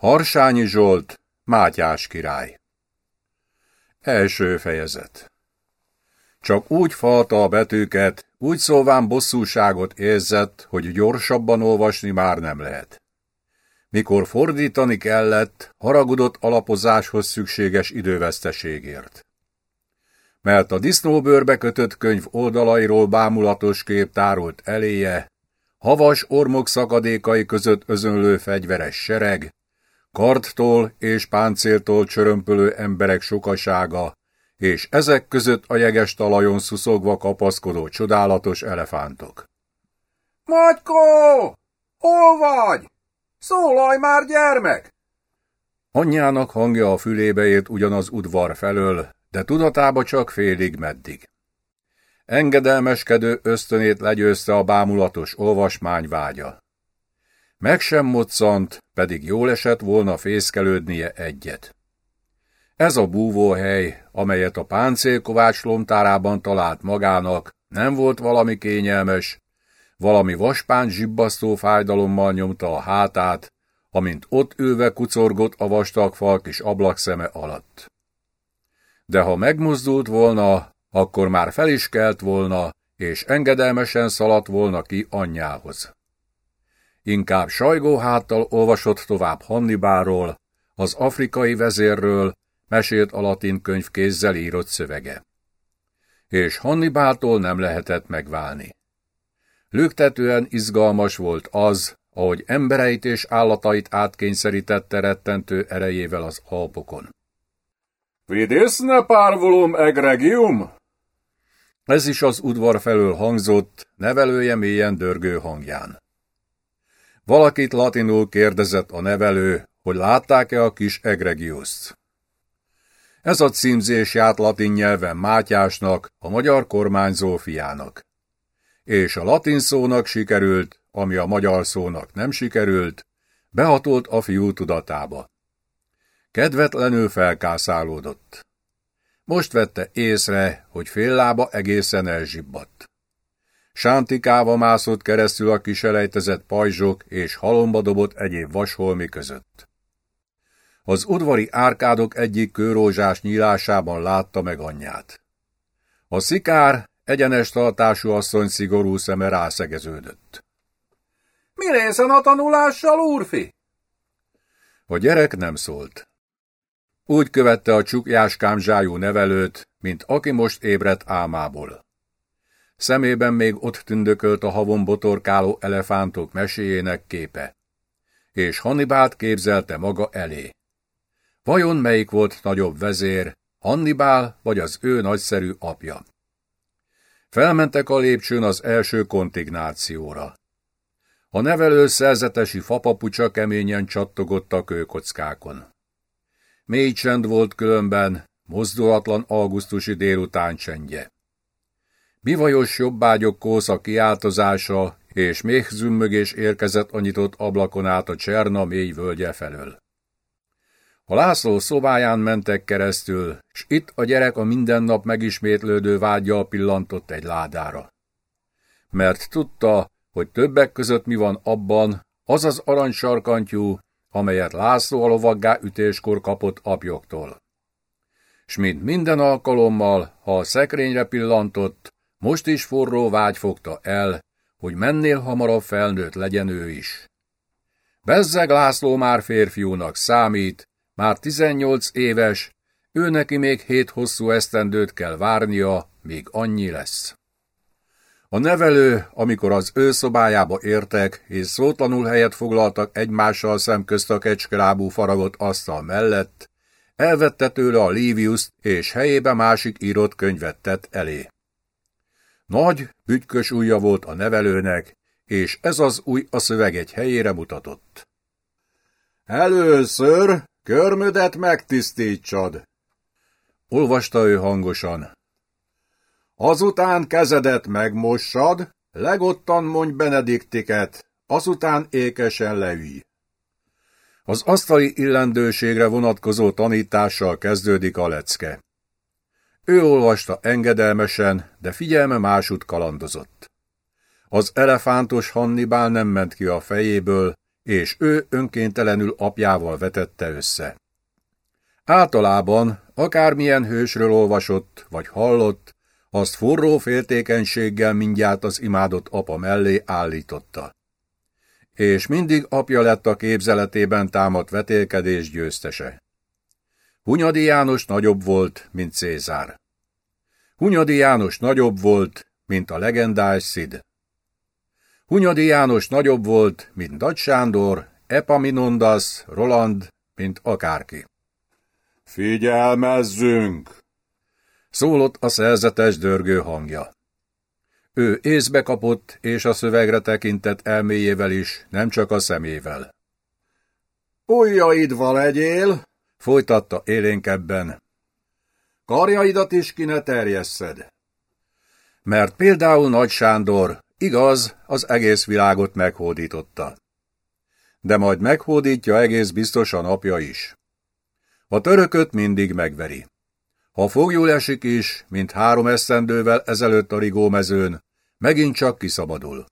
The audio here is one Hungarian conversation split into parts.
Harsányi Zsolt, Mátyás király Első fejezet Csak úgy falta a betűket, úgy szóván bosszúságot érzett, hogy gyorsabban olvasni már nem lehet. Mikor fordítani kellett, haragudott alapozáshoz szükséges időveszteségért. Mert a disznóbőrbe kötött könyv oldalairól bámulatos kép tárult eléje, havas ormok szakadékai között özönlő fegyveres sereg, karttól és páncéltól csörömpölő emberek sokasága, és ezek között a jeges talajon szuszogva kapaszkodó csodálatos elefántok. Magykó! Hol vagy? Szólalj már, gyermek! Anyjának hangja a fülébe ért ugyanaz udvar felől, de tudatába csak félig meddig. Engedelmeskedő ösztönét legyőzte a bámulatos olvasmány vágya. Meg sem moccant, pedig jól esett volna fészkelődnie egyet. Ez a búvóhely, amelyet a páncélkovács lomtárában talált magának, nem volt valami kényelmes, valami vaspán zsibbasztó fájdalommal nyomta a hátát, amint ott ülve kucorgott a vastag fal kis ablakszeme alatt. De ha megmozdult volna, akkor már fel is kelt volna, és engedelmesen szaladt volna ki anyjához. Inkább sajgó háttal olvasott tovább Hannibáról, az afrikai vezérről, mesélt a latin könyv kézzel írott szövege. És Hannibáltól nem lehetett megválni. Lüktetően izgalmas volt az, ahogy embereit és állatait átkényszerítette rettentő erejével az Alpokon. Vidisne parvulum egregium? Ez is az udvar felől hangzott, nevelője mélyen dörgő hangján. Valakit latinul kérdezett a nevelő, hogy látták-e a kis egregiuszt. Ez a címzés járt latin nyelven Mátyásnak, a magyar kormányzó fiának. És a latin szónak sikerült, ami a magyar szónak nem sikerült, behatolt a fiú tudatába. Kedvetlenül felkászálódott. Most vette észre, hogy fél lába egészen elzsibbadt. Sántikáva mászott keresztül a kiselejtezett pajzsok és halomba dobott egyéb vasholmi között. Az udvari árkádok egyik kőrózsás nyílásában látta meg anyját. A szikár egyenes tartású asszony szigorú szeme rászegeződött. Mi részen a tanulással, úrfi? A gyerek nem szólt. Úgy követte a csukjáskám zsájú nevelőt, mint aki most ébredt álmából. Szemében még ott tündökölt a havon botorkáló elefántok meséjének képe. És Hannibált képzelte maga elé. Vajon melyik volt nagyobb vezér, Hannibál vagy az ő nagyszerű apja? Felmentek a lépcsőn az első kontignációra. A nevelő szerzetesi fapapucsa keményen csattogott a kőkockákon. Mély csend volt különben, mozdulatlan augusztusi délután csendje. Bivajos jobbágyok kósza kiáltozása és méhzümmögés érkezett a nyitott ablakon át a Cserna mély völgye felől. A László szobáján mentek keresztül, s itt a gyerek a minden nap megismétlődő vágyjal pillantott egy ládára. Mert tudta, hogy többek között mi van abban, az az aranysarkantyú, amelyet László a lovaggá ütéskor kapott apjoktól. S mint minden alkalommal, ha a szekrényre pillantott, most is forró vágy fogta el, hogy mennél hamarabb felnőtt legyen ő is. Bezzeg László már férfiúnak számít, már 18 éves, ő neki még hét hosszú esztendőt kell várnia, míg annyi lesz. A nevelő, amikor az ő szobájába értek, és szótlanul helyet foglaltak egymással szemközt a kecskelábú faragott asztal mellett, elvette tőle a Livius és helyébe másik írott könyvet tett elé. Nagy, bütykös ujja volt a nevelőnek, és ez az új a szöveg egy helyére mutatott. Először körmödet megtisztítsad. Olvasta ő hangosan. Azután kezedet megmossad, legottan mondj benediktiket, azután ékesen leülj. Az asztali illendőségre vonatkozó tanítással kezdődik a lecke. Ő olvasta engedelmesen, de figyelme másút kalandozott. Az elefántos Hannibál nem ment ki a fejéből, és ő önkéntelenül apjával vetette össze. Általában, akármilyen hősről olvasott vagy hallott, azt forró féltékenységgel mindjárt az imádott apa mellé állította. És mindig apja lett a képzeletében támadt vetélkedés győztese. Hunyadi János nagyobb volt, mint Cézár. Hunyadi János nagyobb volt, mint a legendás Szid. Hunyadi János nagyobb volt, mint Nagy Sándor, Epaminondas, Roland, mint akárki. Figyelmezzünk! Szólott a szerzetes dörgő hangja. Ő észbe kapott, és a szövegre tekintett elméjével is, nem csak a szemével. Ujjaidva legyél, folytatta élénkebben. Karjaidat is ki ne terjesszed. Mert például Nagy Sándor, igaz, az egész világot meghódította. De majd meghódítja egész biztosan apja is. A törököt mindig megveri. Ha fogjul esik is, mint három eszendővel ezelőtt a rigómezőn, megint csak kiszabadul.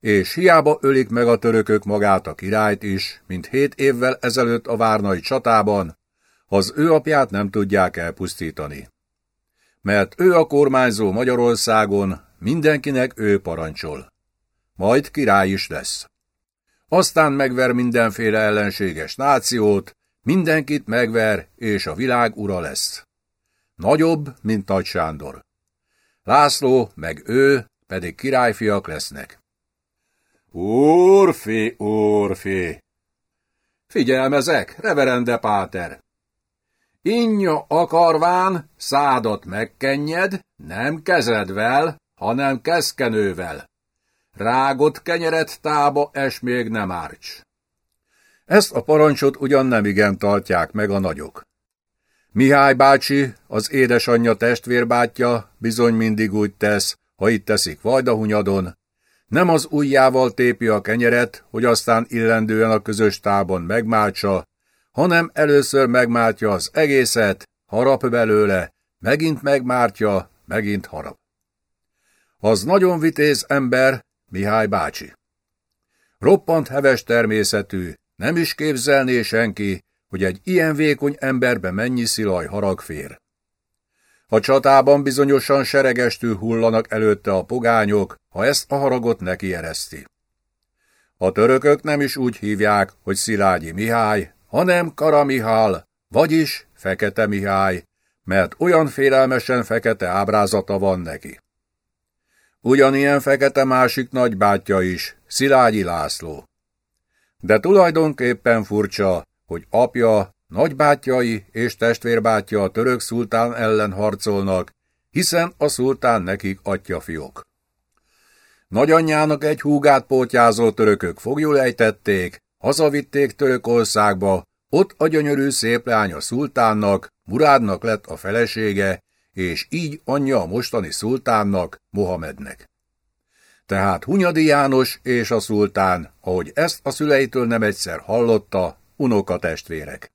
És hiába ölik meg a törökök magát a királyt is, mint hét évvel ezelőtt a várnai csatában, az ő apját nem tudják elpusztítani. Mert ő a kormányzó Magyarországon, mindenkinek ő parancsol. Majd király is lesz. Aztán megver mindenféle ellenséges nációt, mindenkit megver, és a világ ura lesz. Nagyobb, mint Nagy Sándor. László, meg ő, pedig királyfiak lesznek. Úrfi, úrfi! Figyelmezek, reverende páter! Inja akarván, szádat megkenjed, nem kezedvel, hanem keszkenővel. Rágott kenyeret tába, es még nem árcs. Ezt a parancsot ugyan nem igen tartják meg a nagyok. Mihály bácsi, az édesanyja testvérbátyja bizony mindig úgy tesz, ha itt teszik vajdahunyadon, nem az ujjával tépi a kenyeret, hogy aztán illendően a közös tában megmáltsa, hanem először megmártja az egészet, harap belőle, megint megmártja, megint harap. Az nagyon vitéz ember, Mihály bácsi. Roppant heves természetű, nem is képzelné senki, hogy egy ilyen vékony emberbe mennyi szilaj harag fér. A csatában bizonyosan seregestül hullanak előtte a pogányok, ha ezt a haragot neki ereszti. A törökök nem is úgy hívják, hogy Szilágyi Mihály, hanem Kara Mihály, vagyis Fekete Mihály, mert olyan félelmesen fekete ábrázata van neki. Ugyanilyen fekete másik nagybátyja is, Szilágyi László. De tulajdonképpen furcsa, hogy apja, nagybátyjai és testvérbátyja a török szultán ellen harcolnak, hiszen a szultán nekik atyafiok. Nagyanyjának egy húgát pótyázó törökök fogjul ejtették, hazavitték Törökországba, ott a gyönyörű szép lány a szultánnak, Murádnak lett a felesége, és így anyja a mostani szultánnak, Mohamednek. Tehát Hunyadi János és a szultán, ahogy ezt a szüleitől nem egyszer hallotta, unokatestvérek.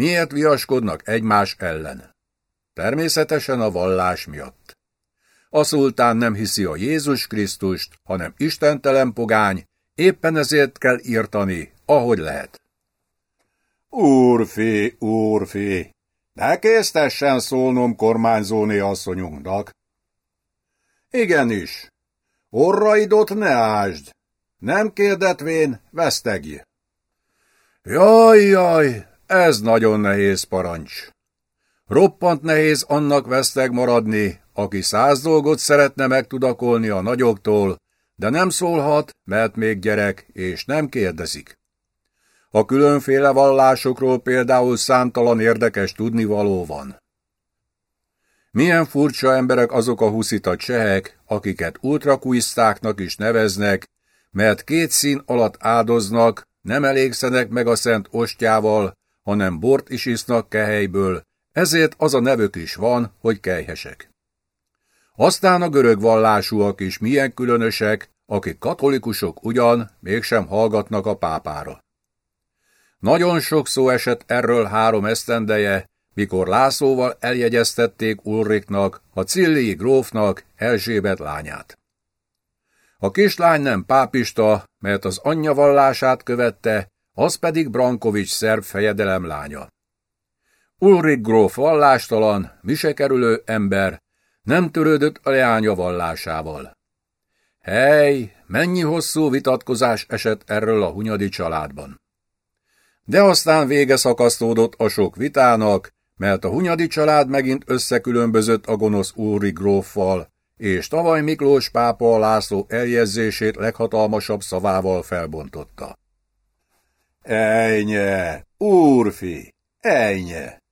Miért viaskodnak egymás ellen? Természetesen a vallás miatt. A szultán nem hiszi a Jézus Krisztust, hanem istentelen pogány, éppen ezért kell írtani, ahogy lehet. Úrfi, úrfi, ne késztessen szólnom kormányzóni asszonyunknak. Igenis, orraidot ne ásd, nem kérdetvén vesztegj. Jaj, jaj, ez nagyon nehéz parancs. Roppant nehéz annak veszteg maradni, aki száz dolgot szeretne megtudakolni a nagyoktól, de nem szólhat, mert még gyerek, és nem kérdezik. A különféle vallásokról például számtalan érdekes tudnivaló van. Milyen furcsa emberek azok a huszita csehek, akiket ultrakuisztáknak is neveznek, mert két szín alatt áldoznak, nem elégszenek meg a szent ostjával, hanem bort is isznak kehelyből, ezért az a nevük is van, hogy kejhesek. Aztán a görög vallásúak is milyen különösek, akik katolikusok ugyan, mégsem hallgatnak a pápára. Nagyon sok szó esett erről három esztendeje, mikor Lászlóval eljegyeztették Ulriknak, a Cillii grófnak Erzsébet lányát. A kislány nem pápista, mert az anyja vallását követte, az pedig Brankovics szerb fejedelem lánya. Ulrich gróf vallástalan, misekerülő ember, nem törődött a leánya vallásával. Hely, mennyi hosszú vitatkozás esett erről a hunyadi családban. De aztán vége szakasztódott a sok vitának, mert a hunyadi család megint összekülönbözött a gonosz Úri gróffal, és tavaly Miklós pápa László eljegyzését leghatalmasabb szavával felbontotta. Ejnye, úrfi, ejnye!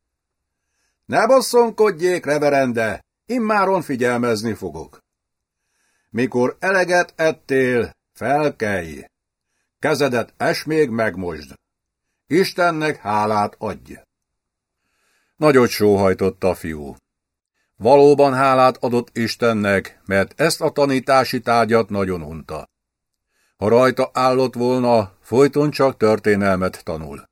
Ne bosszonkodjék, reverende, immáron figyelmezni fogok. Mikor eleget ettél, felkelj! Kezedet es még megmosd! Istennek hálát adj! Nagyot sóhajtott a fiú. Valóban hálát adott Istennek, mert ezt a tanítási tárgyat nagyon unta. Ha rajta állott volna, folyton csak történelmet tanul.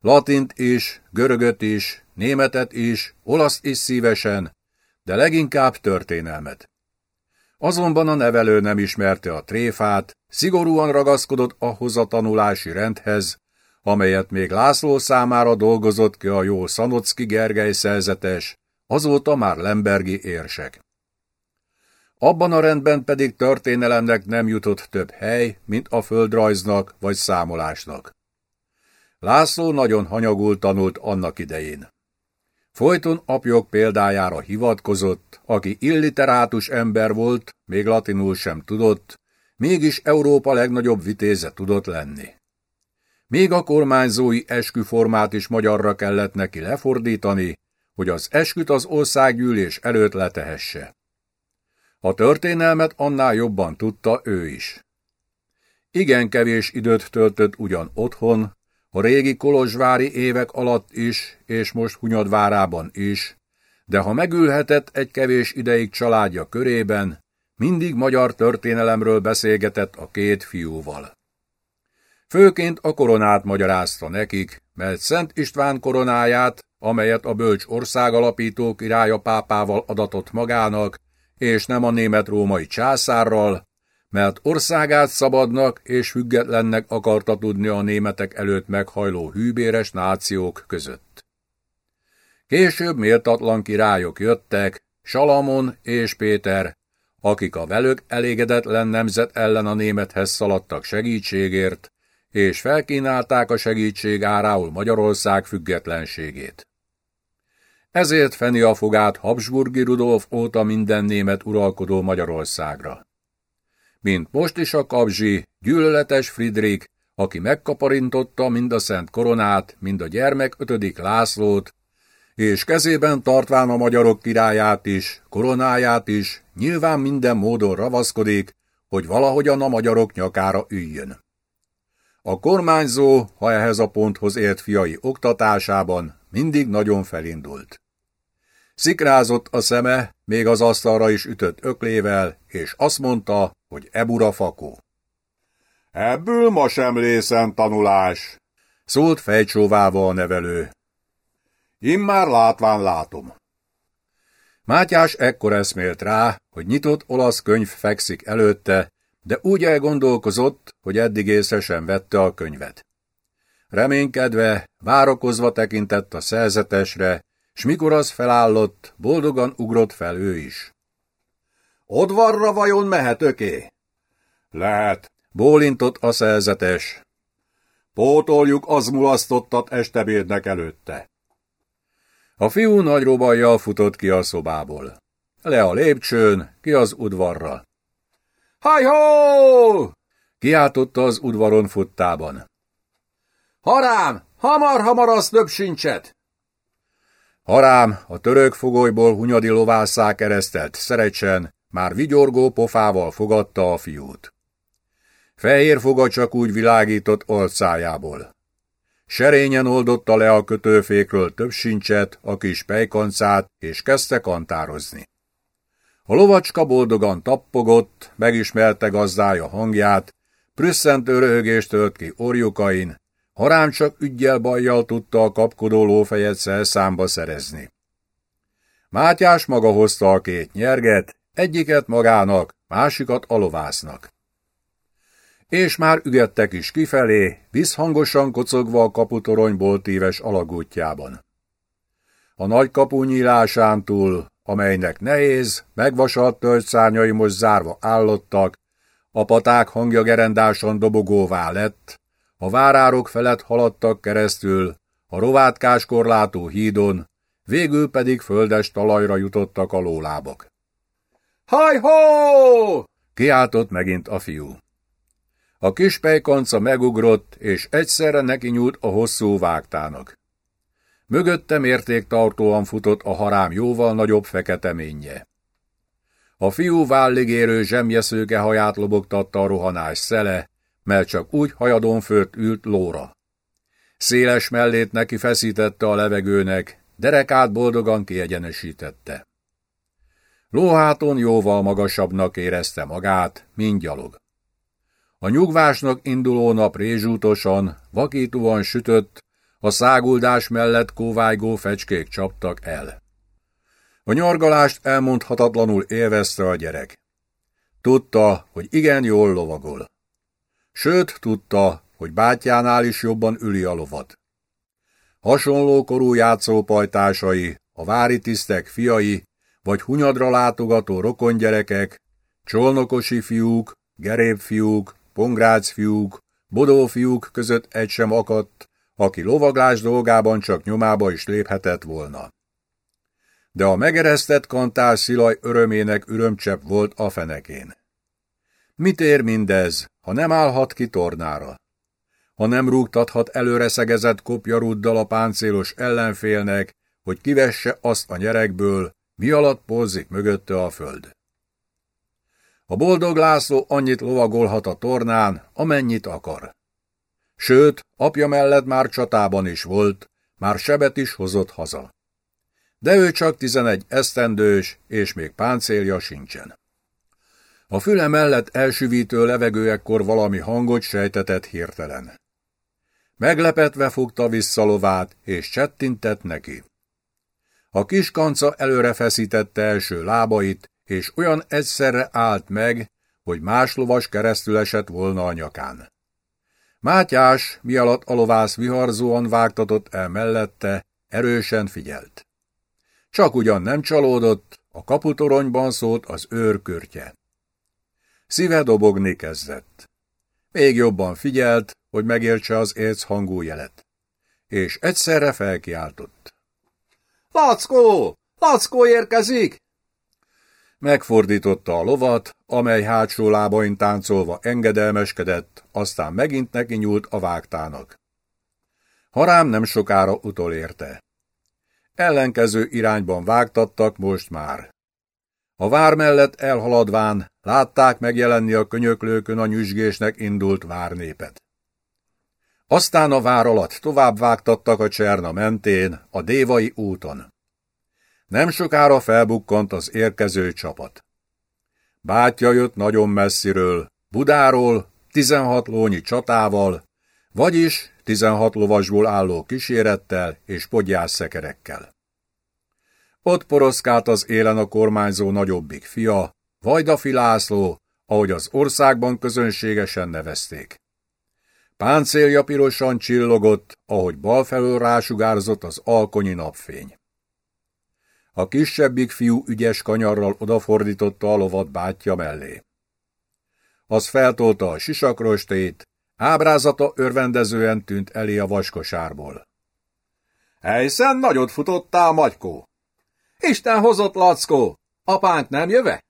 Latint is, görögöt is, németet is, olaszt is szívesen, de leginkább történelmet. Azonban a nevelő nem ismerte a tréfát, szigorúan ragaszkodott ahhoz a tanulási rendhez, amelyet még László számára dolgozott ki a jó Szanocki Gergely szerzetes, azóta már Lembergi érsek. Abban a rendben pedig történelemnek nem jutott több hely, mint a földrajznak vagy számolásnak. László nagyon hanyagul tanult annak idején. Folyton apjok példájára hivatkozott, aki illiterátus ember volt, még latinul sem tudott, mégis Európa legnagyobb vitéze tudott lenni. Még a kormányzói esküformát is magyarra kellett neki lefordítani, hogy az esküt az országgyűlés előtt letehesse. A történelmet annál jobban tudta ő is. Igen kevés időt töltött ugyan otthon, a régi kolozsvári évek alatt is, és most Hunyadvárában is, de ha megülhetett egy kevés ideig családja körében, mindig magyar történelemről beszélgetett a két fiúval. Főként a koronát magyarázta nekik, mert Szent István koronáját, amelyet a bölcs országalapító királya pápával adatott magának, és nem a német-római császárral, mert országát szabadnak és függetlennek akarta tudni a németek előtt meghajló hűbéres nációk között. Később méltatlan királyok jöttek, Salamon és Péter, akik a velük elégedetlen nemzet ellen a némethez szaladtak segítségért, és felkínálták a segítség árául Magyarország függetlenségét. Ezért feni a fogát Habsburgi Rudolf óta minden német uralkodó Magyarországra. Mint most is a kapzsi, gyűlöletes Friedrich, aki megkaparintotta mind a szent koronát, mind a gyermek ötödik Lászlót, és kezében tartván a magyarok királyát is, koronáját is, nyilván minden módon ravaszkodik, hogy valahogyan a magyarok nyakára üljön. A kormányzó, ha ehhez a ponthoz ért fiai oktatásában, mindig nagyon felindult. Szikrázott a szeme, még az asztalra is ütött öklével, és azt mondta, hogy ebura fakó. Ebből ma sem lészen tanulás, szólt fejcsóválva a nevelő. Immár látván látom. Mátyás ekkor eszmélt rá, hogy nyitott olasz könyv fekszik előtte, de úgy elgondolkozott, hogy eddig észre sem vette a könyvet. Reménykedve, várakozva tekintett a szerzetesre, s mikor az felállott, boldogan ugrott fel ő is. Odvarra vajon mehetőké? Lehet, bólintott a szerzetes. Pótoljuk az mulasztottat estebédnek előtte. A fiú nagy robajjal futott ki a szobából. Le a lépcsőn, ki az udvarra. Hajhó! Kiáltotta az udvaron futtában. Harám! Hamar-hamar az több sincset! Harám, a török fogolyból hunyadi lovászák keresztelt szerecsen, már vigyorgó pofával fogadta a fiút. Fehér foga csak úgy világított orcájából. Serényen oldotta le a kötőfékről több sincset, a kis pejkancát, és kezdte kantározni. A lovacska boldogan tappogott, megismerte gazdája hangját, prüsszentő röhögést tört ki orjukain, harám csak ügyjel bajjal tudta a kapkodó lófejet számba szerezni. Mátyás maga hozta a két nyerget, egyiket magának, másikat a lovásznak. És már ügettek is kifelé, visszhangosan kocogva a kaputoronyból tíves alagútjában. A nagy kapu nyílásán túl, amelynek nehéz, megvasalt tölgyszárnyai most zárva állottak, a paták hangja gerendáson dobogóvá lett, a várárok felett haladtak keresztül, a rovátkás korlátú hídon, végül pedig földes talajra jutottak a lólábok. Haj-hó! kiáltott megint a fiú. A kis pejkonca megugrott, és egyszerre neki nyúlt a hosszú vágtának. Mögötte mértéktartóan futott a harám jóval nagyobb fekete ménye. A fiú válligérő zsemjeszőke haját lobogtatta a rohanás szele, mert csak úgy hajadon főtt ült lóra. Széles mellét neki feszítette a levegőnek, derekát boldogan kiegyenesítette. Lóháton jóval magasabbnak érezte magát, mint gyalog. A nyugvásnak induló nap rézsútosan, vakítóan sütött, a száguldás mellett kóvájgó fecskék csaptak el. A nyargalást elmondhatatlanul élvezte a gyerek. Tudta, hogy igen jól lovagol. Sőt, tudta, hogy bátyjánál is jobban üli a lovat. Hasonló korú játszópajtásai, a vári tisztek fiai, vagy hunyadra látogató rokongyerekek, csolnokosi fiúk, gerébfiúk, pongrác fiúk, bodó fiúk között egy sem akadt, aki lovaglás dolgában csak nyomába is léphetett volna. De a megeresztett kantár szilaj örömének örömcsepp volt a fenekén. Mit ér mindez, ha nem állhat ki tornára? Ha nem rúgtathat előre szegezett kopjaruddal a páncélos ellenfélnek, hogy kivesse azt a nyerekből, mi alatt porzik mögötte a föld. A boldog László annyit lovagolhat a tornán, amennyit akar. Sőt, apja mellett már csatában is volt, már sebet is hozott haza. De ő csak tizenegy esztendős, és még páncélja sincsen. A füle mellett elsüvítő levegőekkor valami hangot sejtetett hirtelen. Meglepetve fogta vissza lovát, és csettintett neki. A kis kanca előre feszítette első lábait, és olyan egyszerre állt meg, hogy más lovas keresztül esett volna a nyakán. Mátyás, mi alatt a lovász viharzóan vágtatott el mellette, erősen figyelt. Csak ugyan nem csalódott, a kaputoronyban szólt az őrkörtje. Szíve dobogni kezdett. Még jobban figyelt, hogy megértse az érc hangú jelet. És egyszerre felkiáltott. Lackó! Lackó érkezik! Megfordította a lovat, amely hátsó lábain táncolva engedelmeskedett, aztán megint neki nyúlt a vágtának. Harám nem sokára utolérte. Ellenkező irányban vágtattak most már. A vár mellett elhaladván látták megjelenni a könyöklőkön a nyüzsgésnek indult várnépet. Aztán a vár alatt tovább vágtattak a Cserna mentén, a Dévai úton. Nem sokára felbukkant az érkező csapat. Bátya jött nagyon messziről, Budáról, 16 lónyi csatával, vagyis 16 lovasból álló kísérettel és podgyászszekerekkel. Ott poroszkált az élen a kormányzó nagyobbik fia, Vajdafi László, ahogy az országban közönségesen nevezték. Páncélja pirosan csillogott, ahogy bal felől rásugárzott az alkonyi napfény. A kisebbik fiú ügyes kanyarral odafordította a lovat bátyja mellé. Az feltolta a sisakrostét, ábrázata örvendezően tűnt elé a vaskosárból. Helyszen nagyot futottál, Magykó! Isten hozott, Lackó! Apánk nem jöve?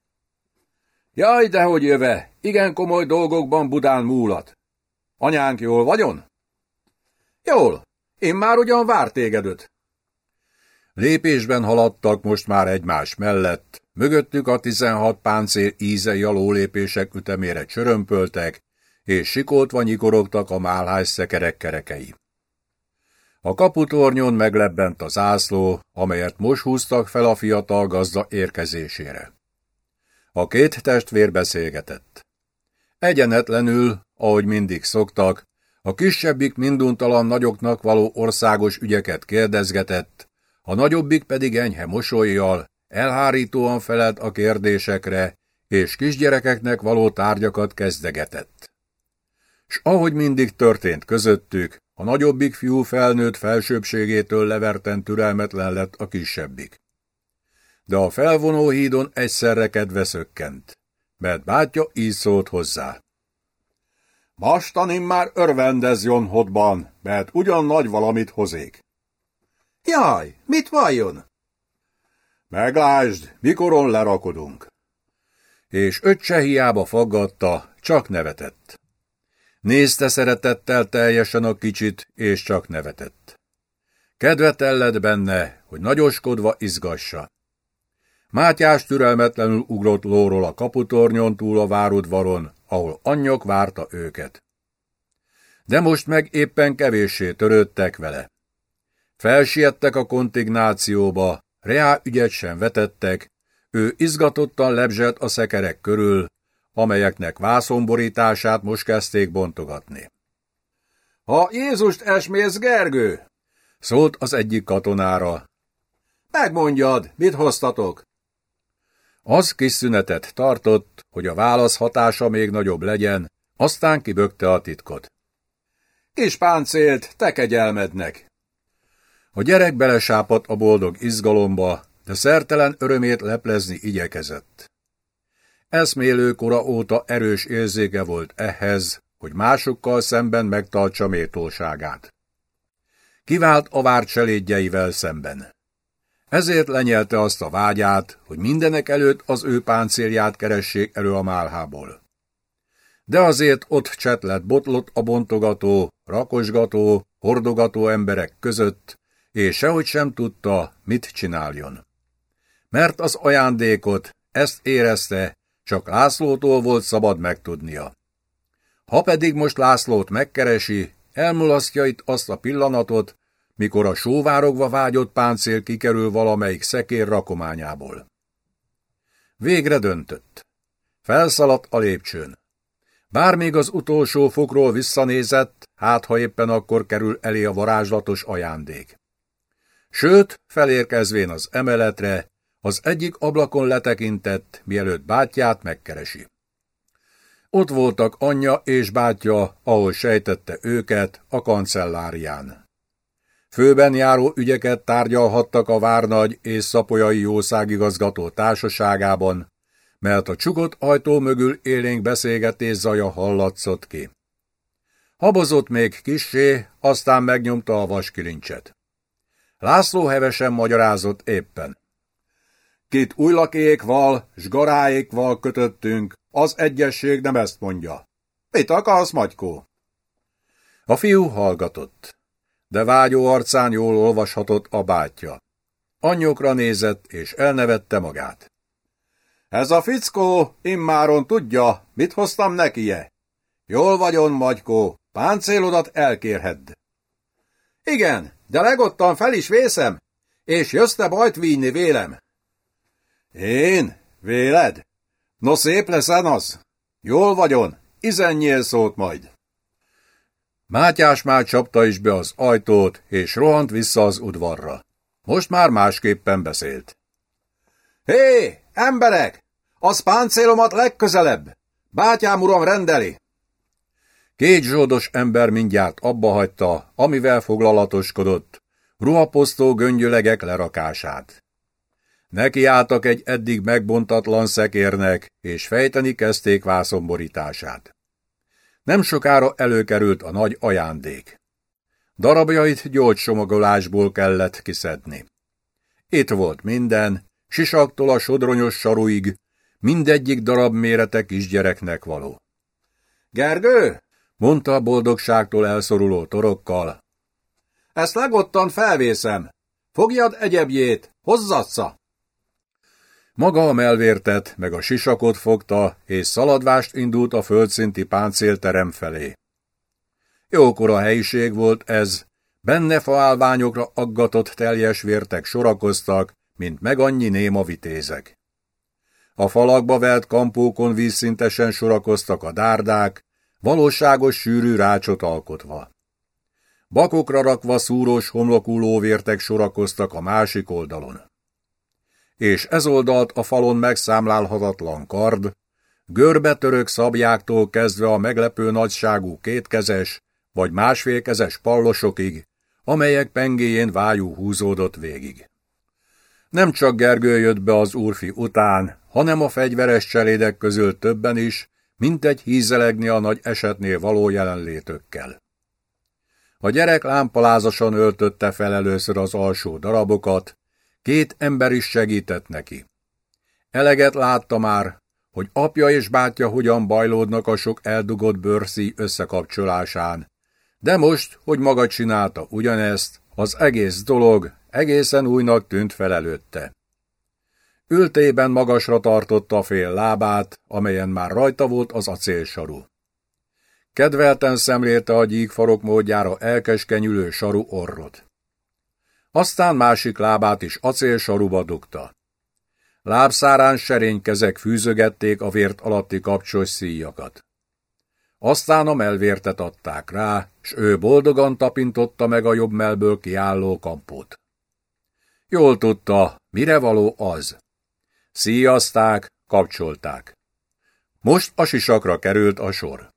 Jaj, dehogy jöve! Igen komoly dolgokban Budán múlat. Anyánk jól vagyon? Jól. Én már ugyan vár tégedöt. Lépésben haladtak most már egymás mellett, mögöttük a tizenhat páncél ízei a lólépések ütemére csörömpöltek, és sikoltva nyikorogtak a málhás szekerek kerekei. A kaputornyon meglebbent az ászló, amelyet most húztak fel a fiatal gazda érkezésére. A két testvér beszélgetett. Egyenetlenül, ahogy mindig szoktak, a kisebbik minduntalan nagyoknak való országos ügyeket kérdezgetett, a nagyobbik pedig enyhe mosolyjal, elhárítóan felelt a kérdésekre, és kisgyerekeknek való tárgyakat kezdegetett. s ahogy mindig történt közöttük, a nagyobbik fiú felnőtt felsőbbségétől leverten türelmetlen lett a kisebbik. De a felvonó hídon egyszerre kedve szökkent, mert bátya így szólt hozzá. Mastanin már örvendez Jonhodban, mert ugyan nagy valamit hozék. Jaj, mit vajon? Meglásd, mikoron lerakodunk. És öccse hiába faggatta, csak nevetett. Nézte szeretettel teljesen a kicsit, és csak nevetett. Kedvet ellett benne, hogy nagyoskodva izgassa. Mátyás türelmetlenül ugrott lóról a kaputornyon túl a várudvaron, ahol anyjok várta őket. De most meg éppen kevéssé törődtek vele. Felsiettek a kontignációba, reá ügyet sem vetettek, ő izgatottan lebzselt a szekerek körül, amelyeknek vászonborítását most kezdték bontogatni. Ha Jézust esmész, Gergő! szólt az egyik katonára. Megmondjad, mit hoztatok? Az kis szünetet tartott, hogy a válasz hatása még nagyobb legyen, aztán kibökte a titkot. Kis páncélt, te kegyelmednek! A gyerek belesápadt a boldog izgalomba, de szertelen örömét leplezni igyekezett. Eszmélőkora óta erős érzéke volt ehhez, hogy másokkal szemben megtartsa méltóságát. Kivált a várt cselédjeivel szemben. Ezért lenyelte azt a vágyát, hogy mindenek előtt az ő páncélját keressék elő a málhából. De azért ott csetlet botlott a bontogató, rakosgató, hordogató emberek között, és sehogy sem tudta, mit csináljon. Mert az ajándékot, ezt érezte, csak Lászlótól volt szabad megtudnia. Ha pedig most Lászlót megkeresi, elmulasztja itt azt a pillanatot, mikor a sóvárogva vágyott páncél kikerül valamelyik szekér rakományából. Végre döntött. Felszaladt a lépcsőn. Bár még az utolsó fokról visszanézett, hát ha éppen akkor kerül elé a varázslatos ajándék. Sőt, felérkezvén az emeletre, az egyik ablakon letekintett, mielőtt bátyját megkeresi. Ott voltak anyja és bátyja, ahol sejtette őket, a kancellárián. Főben járó ügyeket tárgyalhattak a várnagy és szapolyai jószágigazgató társaságában, mert a csukott ajtó mögül élénk beszélgetés zaja hallatszott ki. Habozott még kissé, aztán megnyomta a vaskilincset. László hevesen magyarázott éppen. Kit újlakékval, s garáékval kötöttünk, az egyesség nem ezt mondja. Mit akarsz, Magykó? A fiú hallgatott de vágyó arcán jól olvashatott a bátyja. Anyjokra nézett, és elnevette magát. Ez a fickó immáron tudja, mit hoztam nekie. Jól vagyon, Magykó, páncélodat elkérhedd. Igen, de legottan fel is vészem, és jössz bajt vinni vélem. Én? Véled? No szép leszen az. Jól vagyon, izennyél szót majd. Mátyás már csapta is be az ajtót, és rohant vissza az udvarra. Most már másképpen beszélt. Hé, emberek! Az páncélomat legközelebb! Bátyám uram rendeli! Két zsódos ember mindjárt abba hagyta, amivel foglalatoskodott, ruhaposztó göngyölegek lerakását. Nekiálltak egy eddig megbontatlan szekérnek, és fejteni kezdték vászonborítását. Nem sokára előkerült a nagy ajándék. Darabjait gyógy csomagolásból kellett kiszedni. Itt volt minden, sisaktól a sodronyos saruig, mindegyik darab mérete kisgyereknek való. Gergő, mondta a boldogságtól elszoruló torokkal. Ezt legottan felvészem. Fogjad egyebjét, hozzatsza! Maga a melvértet, meg a sisakot fogta, és szaladvást indult a földszinti páncélterem felé. Jókora helyiség volt ez, benne faálványokra aggatott teljes vértek sorakoztak, mint meg annyi néma vitézek. A falakba velt kampókon vízszintesen sorakoztak a dárdák, valóságos sűrű rácsot alkotva. Bakokra rakva szúrós homlokú lóvértek sorakoztak a másik oldalon és ez oldalt a falon megszámlálhatatlan kard, görbe török szabjáktól kezdve a meglepő nagyságú kétkezes vagy másfélkezes pallosokig, amelyek pengéjén vájú húzódott végig. Nem csak Gergő jött be az úrfi után, hanem a fegyveres cselédek közül többen is, mint egy hízelegni a nagy esetnél való jelenlétökkel. A gyerek lámpalázasan öltötte fel először az alsó darabokat, két ember is segített neki. Eleget látta már, hogy apja és bátyja hogyan bajlódnak a sok eldugott bőrszí összekapcsolásán, de most, hogy maga csinálta ugyanezt, az egész dolog egészen újnak tűnt fel előtte. Ültében magasra tartotta fél lábát, amelyen már rajta volt az acélsaru. Kedvelten szemlélte a gyíkfarok módjára elkeskenyülő saru orrot. Aztán másik lábát is acélsaruba dugta. Lábszárán serénykezek fűzögették a vért alatti kapcsos szíjakat. Aztán a melvértet adták rá, s ő boldogan tapintotta meg a jobb melből kiálló kampót. Jól tudta, mire való az. Szíjazták, kapcsolták. Most a sisakra került a sor.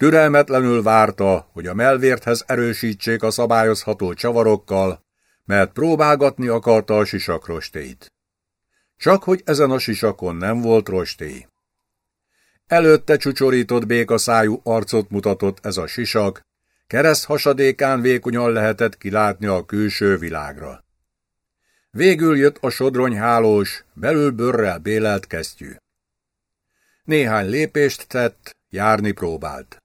Türelmetlenül várta, hogy a melvérthez erősítsék a szabályozható csavarokkal, mert próbálgatni akarta a sisakrostéit. Csak hogy ezen a sisakon nem volt rostély. Előtte csúcsorított békaszájú arcot mutatott ez a sisak, kereszt hasadékán vékonyan lehetett kilátni a külső világra. Végül jött a sodronyhálós, belül bőrrel bélelt kesztyű. Néhány lépést tett, járni próbált.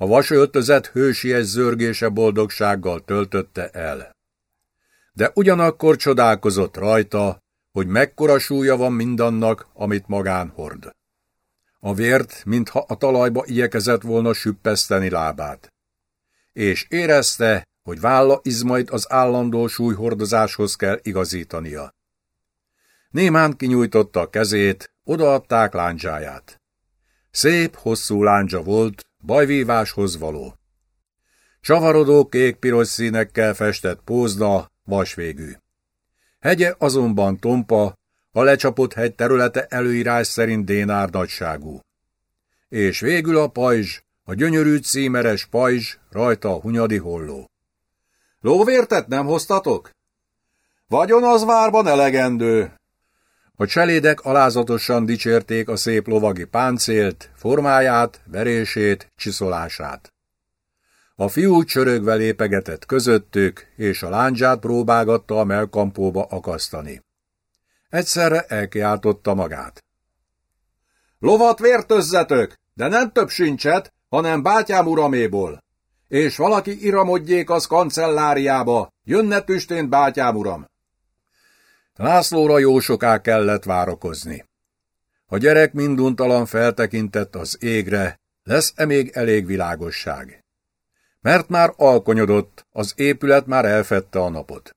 A vasöltözet hősies zörgése boldogsággal töltötte el. De ugyanakkor csodálkozott rajta, hogy mekkora súlya van mindannak, amit magán hord. A vért, mintha a talajba igyekezett volna süppeszteni lábát. És érezte, hogy válla izmait az állandó súlyhordozáshoz kell igazítania. Némán kinyújtotta a kezét, odaadták láncsáját. Szép, hosszú láncsa volt, bajvíváshoz való. Csavarodó kék-piros színekkel festett pózna, vasvégű. Hegye azonban tompa, a lecsapott hegy területe előírás szerint dénár nagyságú. És végül a pajzs, a gyönyörű címeres pajzs, rajta a hunyadi holló. Lóvértet nem hoztatok? Vagyon az várban elegendő. A cselédek alázatosan dicsérték a szép lovagi páncélt, formáját, verését, csiszolását. A fiú csörögve lépegetett közöttük, és a láncsát próbálgatta a melkampóba akasztani. Egyszerre elkiáltotta magát. Lovat vértözzetök, de nem több sincset, hanem bátyám uraméból. És valaki iramodjék az kancelláriába, jönne tüstént bátyám uram. Lászlóra jó soká kellett várakozni. A gyerek minduntalan feltekintett az égre, lesz-e még elég világosság. Mert már alkonyodott, az épület már elfette a napot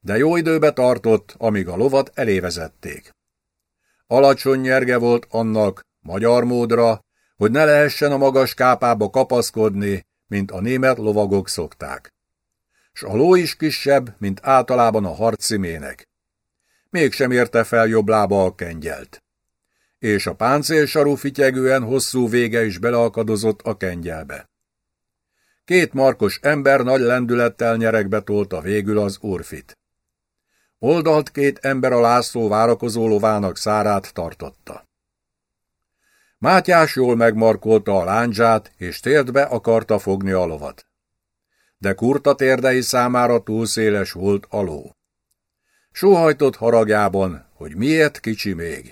de jó időbe tartott, amíg a lovat elévezették. Alacsony nyerge volt annak, magyar módra, hogy ne lehessen a magas kápába kapaszkodni, mint a német lovagok szokták. S a ló is kisebb, mint általában a harcimének. Mégsem érte fel jobb lába a kengyelt. És a páncélsarú fityegően hosszú vége is beleakadozott a kengyelbe. Két markos ember nagy lendülettel nyerekbe tolta végül az úrfit. Oldalt két ember a László várakozó lovának szárát tartotta. Mátyás jól megmarkolta a láncsát, és térdbe akarta fogni a lovat. De kurta térdei számára túl széles volt a ló. Sóhajtott haragjában, hogy miért kicsi még.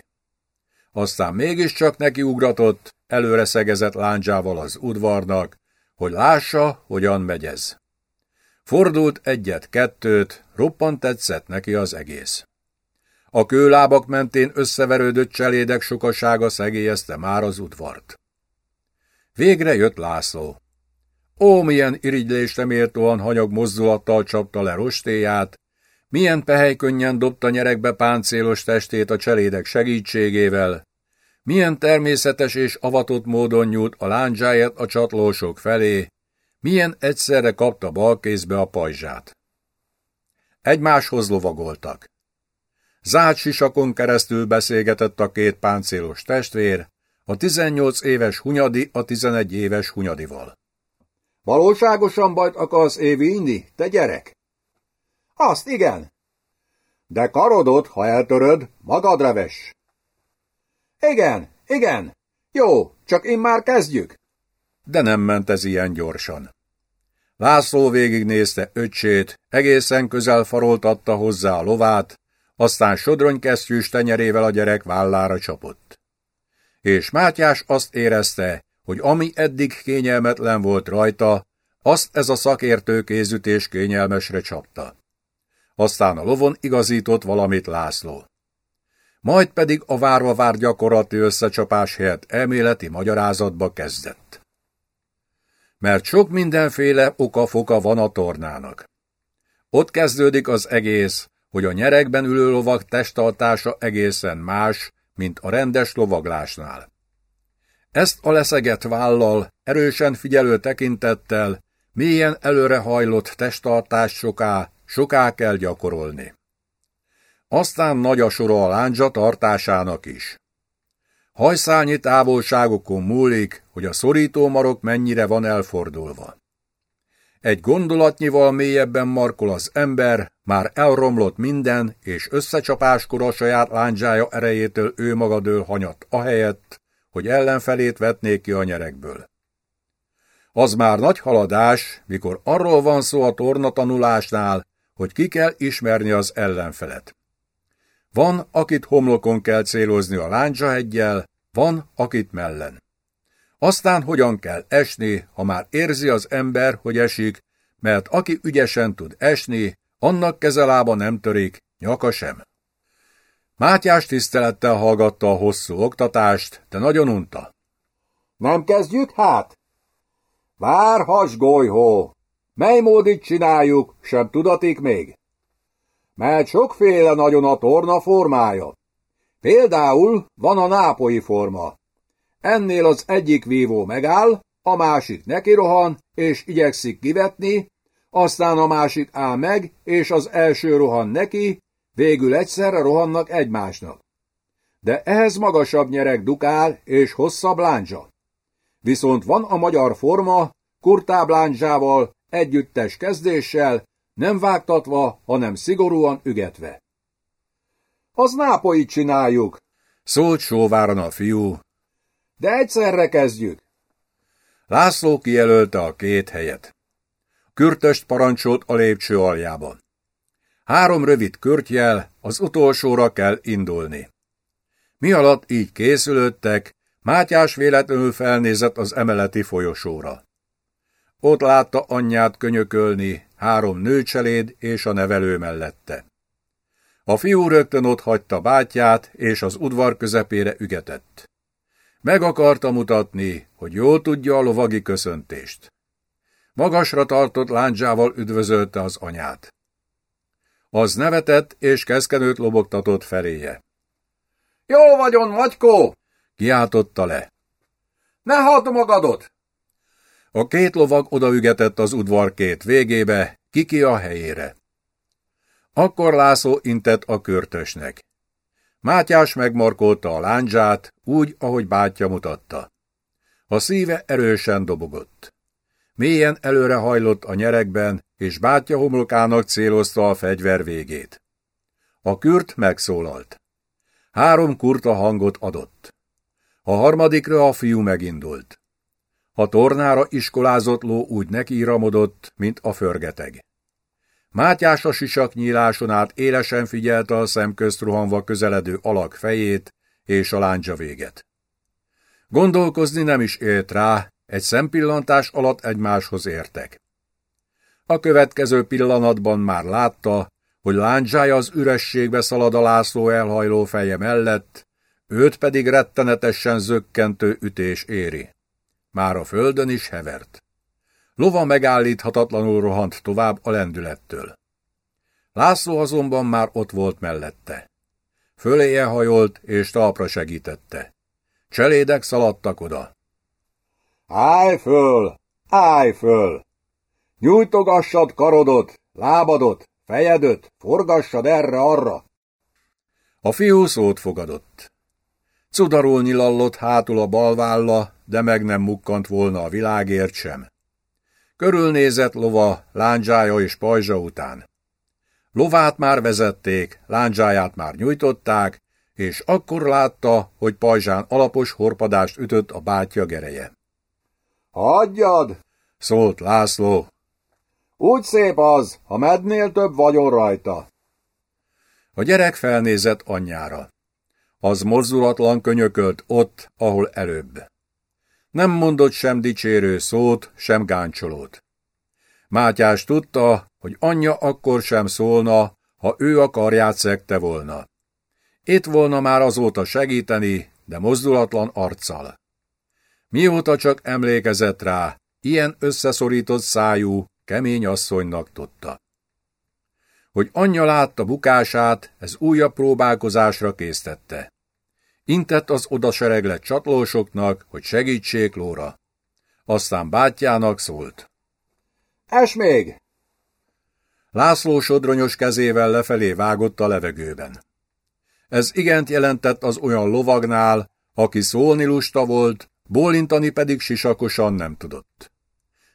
Aztán mégiscsak neki ugratott, előre szegezett láncsával az udvarnak, hogy lássa, hogyan megy ez. Fordult egyet-kettőt, roppant tetszett neki az egész. A kőlábak mentén összeverődött cselédek sokasága szegélyezte már az udvart. Végre jött László. Ó, milyen irigylésre méltóan hanyag mozdulattal csapta le rostéját, milyen pehelykönnyen dobta nyerekbe páncélos testét a cselédek segítségével, milyen természetes és avatott módon nyúlt a lándzsáját a csatlósok felé, milyen egyszerre kapta bal kézbe a pajzsát. Egymáshoz lovagoltak. Zárt sisakon keresztül beszélgetett a két páncélos testvér, a 18 éves Hunyadi a 11 éves Hunyadival. Valóságosan bajt akarsz évi inni, te gyerek? Azt igen. De karodot, ha eltöröd, magadra ves. Igen, igen. Jó, csak én már kezdjük. De nem ment ez ilyen gyorsan. László végignézte öcsét, egészen közel faroltatta hozzá a lovát, aztán sodronykesztyűs tenyerével a gyerek vállára csapott. És Mátyás azt érezte, hogy ami eddig kényelmetlen volt rajta, azt ez a szakértő kézütés kényelmesre csapta. Aztán a lovon igazított valamit László. Majd pedig a várva vár gyakorlati összecsapás helyett elméleti magyarázatba kezdett. Mert sok mindenféle oka-foka van a tornának. Ott kezdődik az egész, hogy a nyerekben ülő lovak testtartása egészen más, mint a rendes lovaglásnál. Ezt a leszegett vállal, erősen figyelő tekintettel, mélyen előre hajlott testtartást soká, soká kell gyakorolni. Aztán nagy a sora a lándzsa tartásának is. Hajszálnyi távolságokon múlik, hogy a szorító marok mennyire van elfordulva. Egy gondolatnyival mélyebben markol az ember, már elromlott minden, és összecsapáskor a saját lándzsája erejétől ő maga dől hanyat, ahelyett, hogy ellenfelét vetnék ki a nyerekből. Az már nagy haladás, mikor arról van szó a tornatanulásnál, hogy ki kell ismerni az ellenfelet. Van, akit homlokon kell célozni a láncsahegyjel, van, akit mellen. Aztán hogyan kell esni, ha már érzi az ember, hogy esik, mert aki ügyesen tud esni, annak kezelába nem törik, nyaka sem. Mátyás tisztelettel hallgatta a hosszú oktatást, de nagyon unta. Nem kezdjük hát? Vár, hasgolyhó! Mely módit csináljuk, sem tudatik még? Mert sokféle nagyon a torna formája. Például van a nápoi forma. Ennél az egyik vívó megáll, a másik nekirohan, és igyekszik kivetni, aztán a másik áll meg, és az első rohan neki, végül egyszerre rohannak egymásnak. De ehhez magasabb nyerek dukál és hosszabb láncsa. Viszont van a magyar forma, kurtább együttes kezdéssel, nem vágtatva, hanem szigorúan ügetve. Az nápoit csináljuk, szólt sóváron a fiú. De egyszerre kezdjük. László kijelölte a két helyet. Kürtöst parancsolt a lépcső aljában. Három rövid körtjel, az utolsóra kell indulni. Mi alatt így készülöttek, Mátyás véletlenül felnézett az emeleti folyosóra. Ott látta anyját könyökölni, három nőcseléd és a nevelő mellette. A fiú rögtön ott hagyta bátyját, és az udvar közepére ügetett. Meg akarta mutatni, hogy jól tudja a lovagi köszöntést. Magasra tartott láncsával üdvözölte az anyát. Az nevetett, és keszkenőt lobogtatott feléje. Jó vagyon, Magykó! Kiáltotta le. Ne hadd magadot! A két lovag odaügetett az udvar két végébe, kiki a helyére. Akkor László intett a körtösnek. Mátyás megmarkolta a láncsát, úgy, ahogy bátyja mutatta. A szíve erősen dobogott. Mélyen előre hajlott a nyerekben, és bátyja homlokának célozta a fegyver végét. A kürt megszólalt. Három kurta hangot adott. A harmadikra a fiú megindult. A tornára iskolázott ló úgy nekiramodott, mint a förgeteg. Mátyás a sisak nyíláson át élesen figyelte a szemközt rohanva közeledő alak fejét és a láncsa véget. Gondolkozni nem is élt rá, egy szempillantás alatt egymáshoz értek. A következő pillanatban már látta, hogy láncsája az ürességbe szalad a László elhajló feje mellett, őt pedig rettenetesen zökkentő ütés éri. Már a földön is hevert. Lova megállíthatatlanul rohant tovább a lendülettől. László azonban már ott volt mellette. Föléje hajolt és talpra segítette. Cselédek szaladtak oda. Állj föl! Állj föl! Nyújtogassad karodot, lábadot, fejedöt, forgassad erre-arra. A fiú szót fogadott. Cudarul nyilallott hátul a balválla, de meg nem mukkant volna a világért sem. Körülnézett lova, lándzsája és pajzsa után. Lovát már vezették, lándzsáját már nyújtották, és akkor látta, hogy pajzsán alapos horpadást ütött a bátyja gereje. Hagyjad! szólt László. Úgy szép az, ha mednél több vagyon rajta. A gyerek felnézett anyjára. Az mozdulatlan könyökölt ott, ahol előbb. Nem mondott sem dicsérő szót, sem gáncsolót. Mátyás tudta, hogy anyja akkor sem szólna, ha ő a karját szegte volna. Itt volna már azóta segíteni, de mozdulatlan arccal. Mióta csak emlékezett rá, ilyen összeszorított szájú, kemény asszonynak tudta. Hogy anyja látta bukását, ez újabb próbálkozásra késztette. Intett az odasereglett csatlósoknak, hogy segítsék Lóra. Aztán bátyjának szólt. Es még! László sodronyos kezével lefelé vágott a levegőben. Ez igent jelentett az olyan lovagnál, aki szólni lusta volt, bólintani pedig sisakosan nem tudott.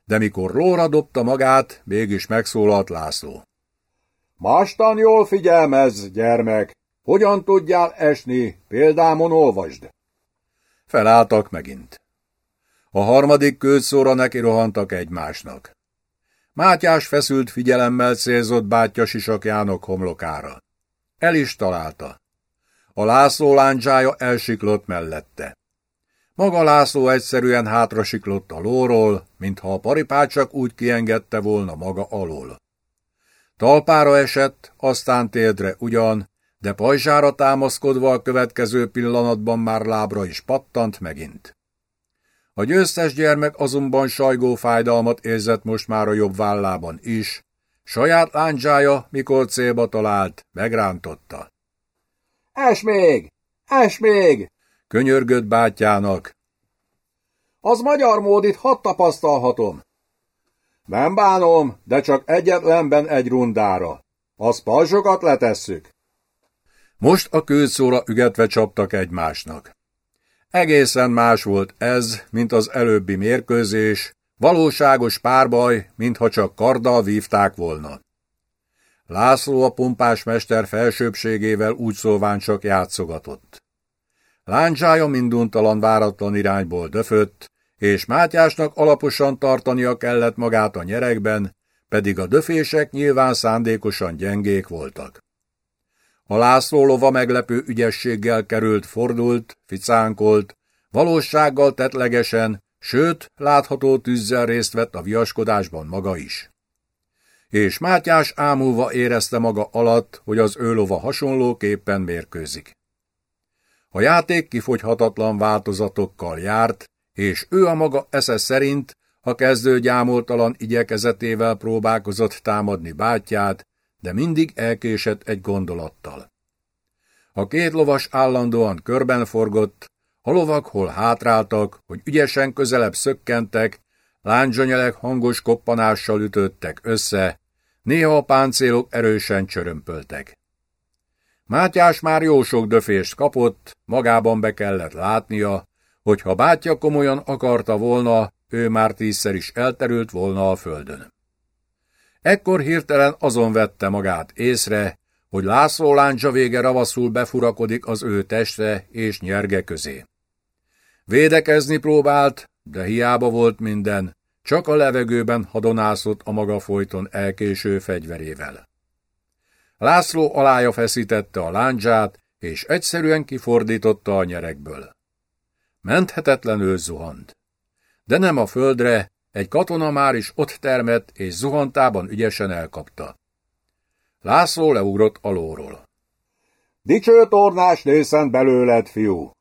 De mikor lóra dobta magát, mégis megszólalt László. Mástan jól figyelmez, gyermek! Hogyan tudjál esni? Példámon olvasd. Felálltak megint. A harmadik kőszóra neki rohantak egymásnak. Mátyás feszült figyelemmel célzott bátyja sisakjának homlokára. El is találta. A László láncsája elsiklott mellette. Maga László egyszerűen hátrasiklott a lóról, mintha a paripát úgy kiengedte volna maga alól. Talpára esett, aztán térdre ugyan, de pajzsára támaszkodva a következő pillanatban már lábra is pattant megint. A győztes gyermek azonban sajgó fájdalmat érzett most már a jobb vállában is, saját lándzsája, mikor célba talált, megrántotta. Es még! Es még! Könyörgött bátyjának. Az magyar módit hadd tapasztalhatom. Nem bánom, de csak egyetlenben egy rundára. Az pajzsokat letesszük. Most a kőszóra ügetve csaptak egymásnak. Egészen más volt ez, mint az előbbi mérkőzés, valóságos párbaj, mintha csak karddal vívták volna. László a pompás mester felsőbségével úgy szóván csak játszogatott. Láncsája minduntalan váratlan irányból döfött, és Mátyásnak alaposan tartania kellett magát a nyerekben, pedig a döfések nyilván szándékosan gyengék voltak. A László lova meglepő ügyességgel került, fordult, ficánkolt, valósággal tetlegesen, sőt, látható tűzzel részt vett a viaskodásban maga is. És Mátyás ámulva érezte maga alatt, hogy az ő lova hasonlóképpen mérkőzik. A játék kifogyhatatlan változatokkal járt, és ő a maga esze szerint a kezdő gyámoltalan igyekezetével próbálkozott támadni bátyját, de mindig elkésett egy gondolattal. A két lovas állandóan körben forgott, a lovak hol hátráltak, hogy ügyesen közelebb szökkentek, lándzsanyelek hangos koppanással ütődtek össze, néha a páncélok erősen csörömpöltek. Mátyás már jó sok döfést kapott, magában be kellett látnia, hogy ha bátya komolyan akarta volna, ő már tízszer is elterült volna a földön. Ekkor hirtelen azon vette magát észre, hogy László láncsa vége ravaszul befurakodik az ő teste és nyerge közé. Védekezni próbált, de hiába volt minden, csak a levegőben hadonászott a maga folyton elkéső fegyverével. László alája feszítette a láncsát, és egyszerűen kifordította a nyerekből. Menthetetlenül zuhant. De nem a földre, egy katona már is ott termett, és zuhantában ügyesen elkapta. László leugrott alóról. Dicső tornás nőszent belőled, fiú!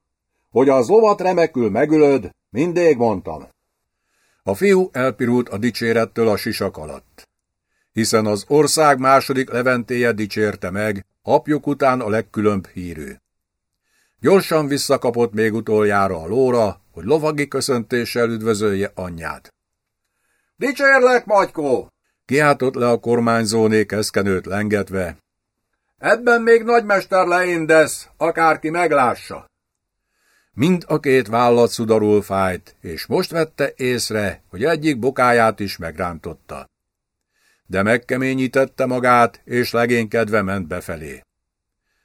Hogy az lovat remekül megülöd, mindig mondtam. A fiú elpirult a dicsérettől a sisak alatt. Hiszen az ország második leventéje dicsérte meg, apjuk után a legkülönbb hírű. Gyorsan visszakapott még utoljára a lóra, hogy lovagi köszöntéssel üdvözölje anyját. Dicsérlek, Magykó! Kiáltott le a kormányzóné keszkenőt lengetve. Ebben még nagymester leindesz, akárki meglássa. Mind a két vállat szudarul fájt, és most vette észre, hogy egyik bokáját is megrántotta. De megkeményítette magát, és legénykedve ment befelé.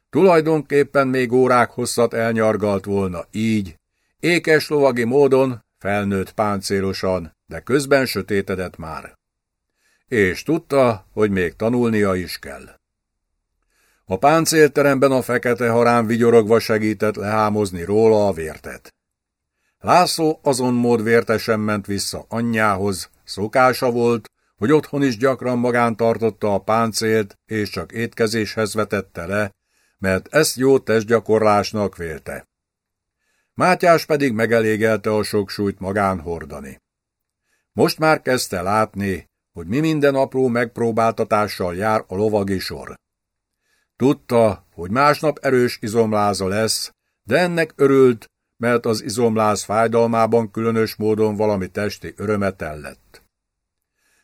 Tulajdonképpen még órák hosszat elnyargalt volna így, ékes lovagi módon, felnőtt páncélosan, de közben sötétedett már. És tudta, hogy még tanulnia is kell. A páncélteremben a fekete harán vigyorogva segített lehámozni róla a vértet. László azon mód vértesen ment vissza anyjához, szokása volt, hogy otthon is gyakran magán tartotta a páncélt, és csak étkezéshez vetette le, mert ezt jó testgyakorlásnak vélte. Mátyás pedig megelégelte a sok súlyt magán hordani. Most már kezdte látni, hogy mi minden apró megpróbáltatással jár a lovagi sor. Tudta, hogy másnap erős izomláza lesz, de ennek örült, mert az izomláz fájdalmában különös módon valami testi örömet lett.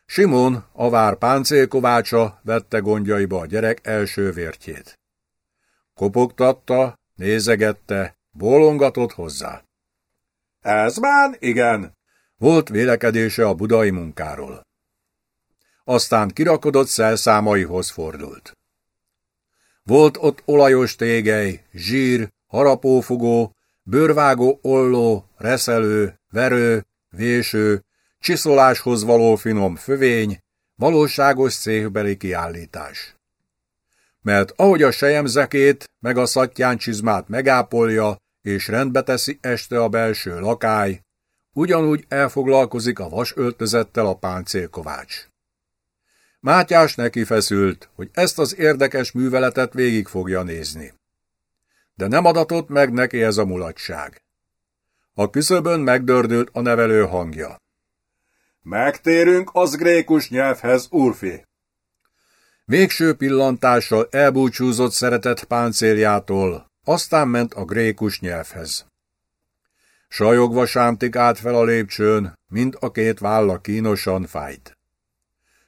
Simon, a vár páncélkovácsa vette gondjaiba a gyerek első vértjét. Kopogtatta, nézegette, bólongatott hozzá. Ez már igen, volt vélekedése a budai munkáról. Aztán kirakodott szelszámaihoz fordult. Volt ott olajos tégely, zsír, harapófogó, bőrvágó olló, reszelő, verő, véső, csiszoláshoz való finom fövény, valóságos székbeli kiállítás. Mert ahogy a sejemzekét meg a szattyán csizmát megápolja, és rendbe teszi este a belső lakály, ugyanúgy elfoglalkozik a vasöltözettel a páncélkovács. Mátyás neki feszült, hogy ezt az érdekes műveletet végig fogja nézni. De nem adatott meg neki ez a mulatság. A küszöbön megdördült a nevelő hangja. Megtérünk az grékus nyelvhez, Urfi. Végső pillantással elbúcsúzott szeretett páncéljától, aztán ment a grékus nyelvhez. Sajogva sántik át fel a lépcsőn, mind a két válla kínosan fájt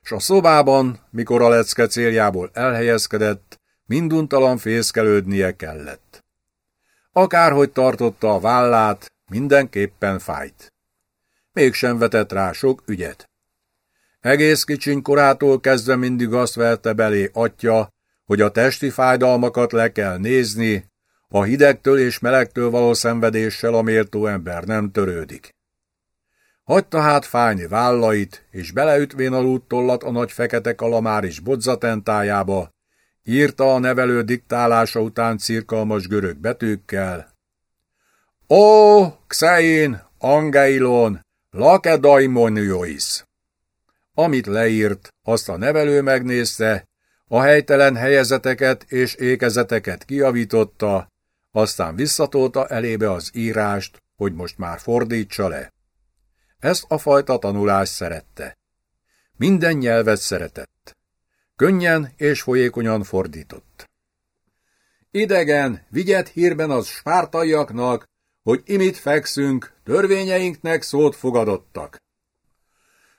s a szobában, mikor a lecke céljából elhelyezkedett, minduntalan fészkelődnie kellett. Akárhogy tartotta a vállát, mindenképpen fájt. Mégsem vetett rá sok ügyet. Egész kicsiny korától kezdve mindig azt verte belé atya, hogy a testi fájdalmakat le kell nézni, a hidegtől és melegtől való szenvedéssel a méltó ember nem törődik. Hagyta hát fájni vállait, és beleütvén aludt tollat a nagy fekete kalamáris bodzatentájába, írta a nevelő diktálása után cirkalmas görög betűkkel. Ó, Xein, Angeilon, Lakedaimonios! Amit leírt, azt a nevelő megnézte, a helytelen helyezeteket és ékezeteket kiavította, aztán visszatolta elébe az írást, hogy most már fordítsa le. Ezt a fajta tanulást szerette. Minden nyelvet szeretett. Könnyen és folyékonyan fordított. Idegen, vigyet hírben az spártaiaknak, hogy imit fekszünk, törvényeinknek szót fogadottak.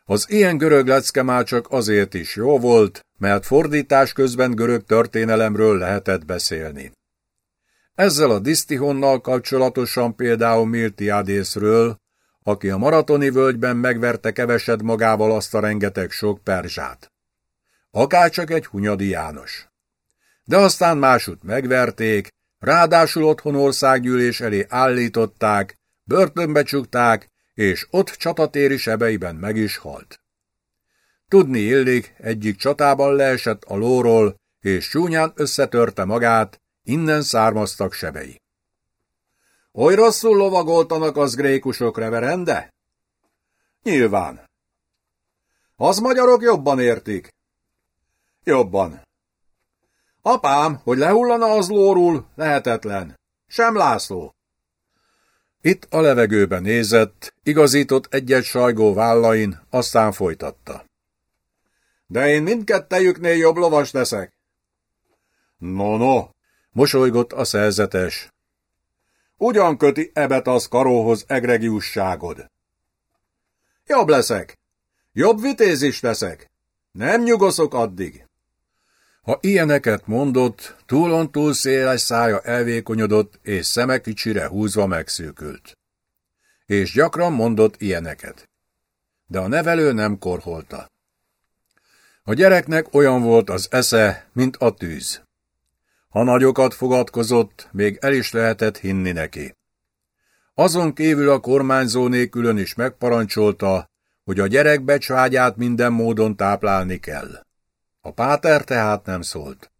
Az ilyen görög lecke már csak azért is jó volt, mert fordítás közben görög történelemről lehetett beszélni. Ezzel a disztihonnal kapcsolatosan például Miltiádészről, aki a maratoni völgyben megverte kevesed magával azt a rengeteg sok perzsát. Akárcsak egy Hunyadi János. De aztán másút megverték, ráadásul otthon országgyűlés elé állították, börtönbe csukták, és ott csatatéri sebeiben meg is halt. Tudni illik, egyik csatában leesett a lóról, és csúnyán összetörte magát, innen származtak sebei. Oly rosszul lovagoltanak az grékusok, reverende? Nyilván. Az magyarok jobban értik. Jobban. Apám, hogy lehullana az lórul, lehetetlen. Sem László. Itt a levegőben nézett, igazított egyet sajgó vállain, aztán folytatta. De én mindkettejüknél jobb lovas leszek. No, no, mosolygott a szerzetes. Ugyan köti ebet az karóhoz egregiusságod? Jobb leszek. Jobb vitéz is leszek. Nem nyugoszok addig. Ha ilyeneket mondott, túlontúl széles szája elvékonyodott, és szeme kicsire húzva megszűkült. És gyakran mondott ilyeneket. De a nevelő nem korholta. A gyereknek olyan volt az esze, mint a tűz. Ha nagyokat fogadkozott, még el is lehetett hinni neki. Azon kívül a kormányzó nélkülön is megparancsolta, hogy a gyerek becsvágyát minden módon táplálni kell. A páter tehát nem szólt.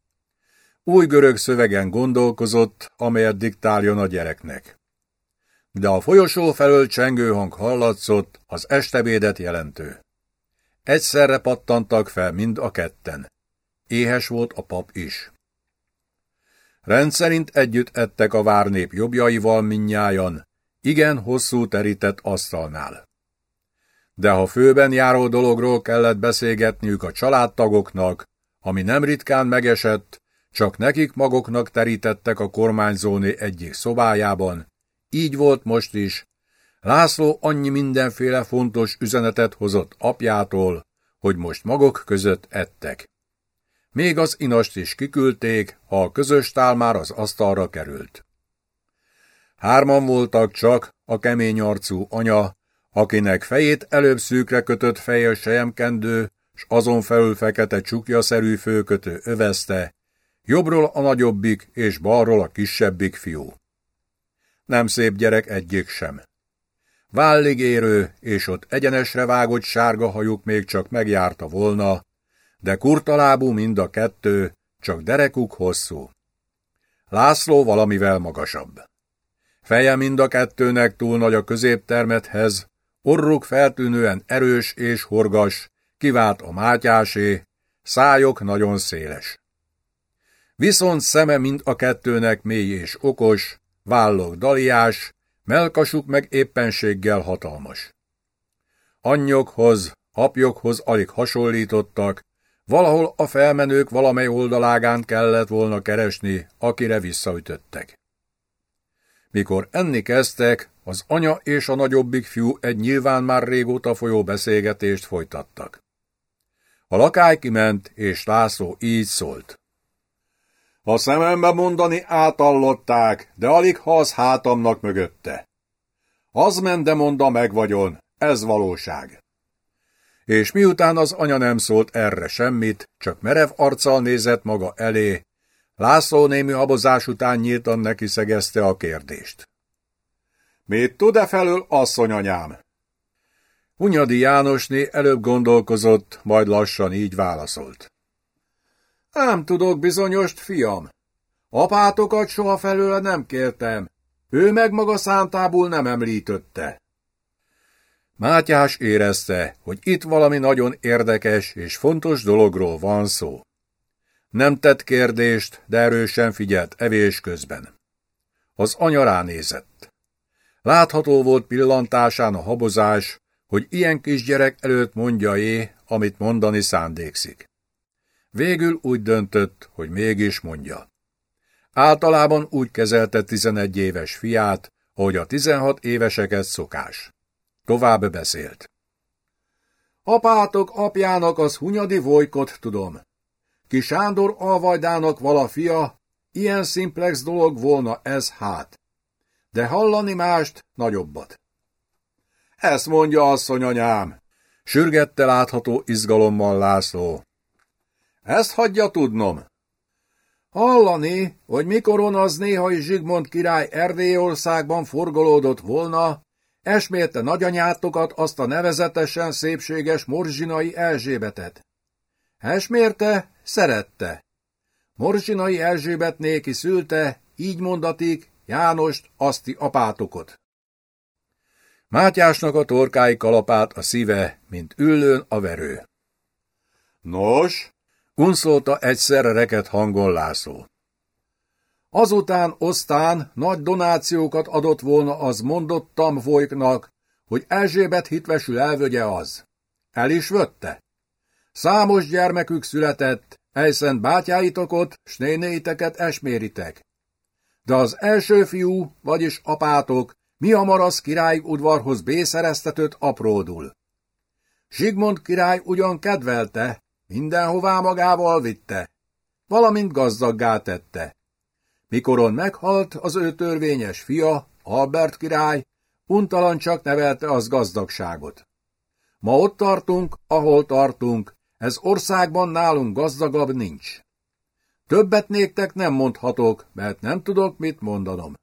Új görög szövegen gondolkozott, amelyet diktáljon a gyereknek. De a folyosó felől csengő hang hallatszott, az estebédet jelentő. Egyszerre pattantak fel mind a ketten. Éhes volt a pap is. Rendszerint együtt ettek a várnép jobbjaival minnyájan, igen hosszú terített asztalnál. De ha főben járó dologról kellett beszélgetniük a családtagoknak, ami nem ritkán megesett, csak nekik maguknak terítettek a kormányzóné egyik szobájában, így volt most is. László annyi mindenféle fontos üzenetet hozott apjától, hogy most maguk között ettek. Még az inast is kiküldték, ha a közös tál már az asztalra került. Hárman voltak csak, a kemény arcú anya, akinek fejét előbb szűkre kötött fejjel sejemkendő, s azon felül fekete csukja-szerű főkötő övezte, jobbról a nagyobbik és balról a kisebbik fiú. Nem szép gyerek egyik sem. Vállig érő, és ott egyenesre vágott sárga hajuk még csak megjárta volna, de kurtalábú mind a kettő, csak derekuk hosszú. László valamivel magasabb. Feje mind a kettőnek túl nagy a középtermethez, orruk feltűnően erős és horgas, kivált a mátyásé, szájok nagyon széles. Viszont szeme mind a kettőnek mély és okos, vállok daliás, melkasuk meg éppenséggel hatalmas. Anyjokhoz, apjokhoz alig hasonlítottak, valahol a felmenők valamely oldalágán kellett volna keresni, akire visszaütöttek. Mikor enni kezdtek, az anya és a nagyobbik fiú egy nyilván már régóta folyó beszélgetést folytattak. A lakály kiment, és László így szólt. A szemembe mondani átallották, de alig ha az hátamnak mögötte. Az ment, de monda meg vagyon, ez valóság. És miután az anya nem szólt erre semmit, csak merev arccal nézett maga elé, László némi habozás után nyíltan neki szegezte a kérdést. Mit tud-e felől, asszonyanyám? Hunyadi Jánosné előbb gondolkozott, majd lassan így válaszolt. Nem tudok bizonyost, fiam. Apátokat soha felőle nem kértem. Ő meg maga szántából nem említötte. Mátyás érezte, hogy itt valami nagyon érdekes és fontos dologról van szó. Nem tett kérdést, de erősen figyelt evés közben. Az anya ránézett. Látható volt pillantásán a habozás, hogy ilyen kisgyerek előtt mondja é, amit mondani szándékszik. Végül úgy döntött, hogy mégis mondja. Általában úgy kezelte 11 éves fiát, ahogy a 16 éveseket szokás. Tovább beszélt. Apátok apjának az Hunyadi Vojkot tudom. Ki Sándor alvajdának vala fia, ilyen szimplex dolog volna ez hát. De hallani mást, nagyobbat. Ezt mondja asszonyanyám, sürgette látható izgalommal László. Ezt hagyja tudnom. Hallani, hogy mikoron az néhai Zsigmond király Erdélyországban forgolódott volna, esmérte nagyanyátokat azt a nevezetesen szépséges morzsinai Erzsébetet. Esmérte, szerette. Morzsinai Erzsébet néki szülte, így mondatik, Jánost, aszti apátokot. Mátyásnak a torkái kalapát a szíve, mint üllőn a verő. Nos, unszolta egyszerre reket hangon László. Azután osztán nagy donációkat adott volna az mondottam Vojknak, hogy Erzsébet hitvesül elvögye az. El is vötte. Számos gyermekük született, Ejszent bátyáitokot, s nénéiteket esméritek. De az első fiú, vagyis apátok, mi hamar az király udvarhoz bészereztetőt apródul. Zsigmond király ugyan kedvelte, mindenhová magával vitte. valamint gazdaggá tette. Mikoron meghalt az ő törvényes fia, Albert király, untalan csak nevelte az gazdagságot. Ma ott tartunk, ahol tartunk, ez országban nálunk gazdagabb nincs. Többet néktek nem mondhatok, mert nem tudok mit mondanom.